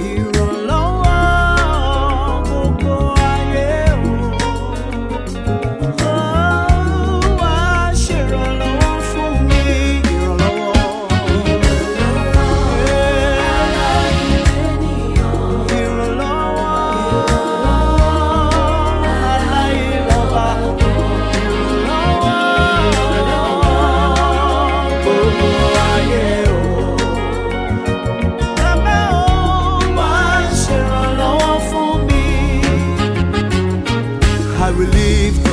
you. I will leave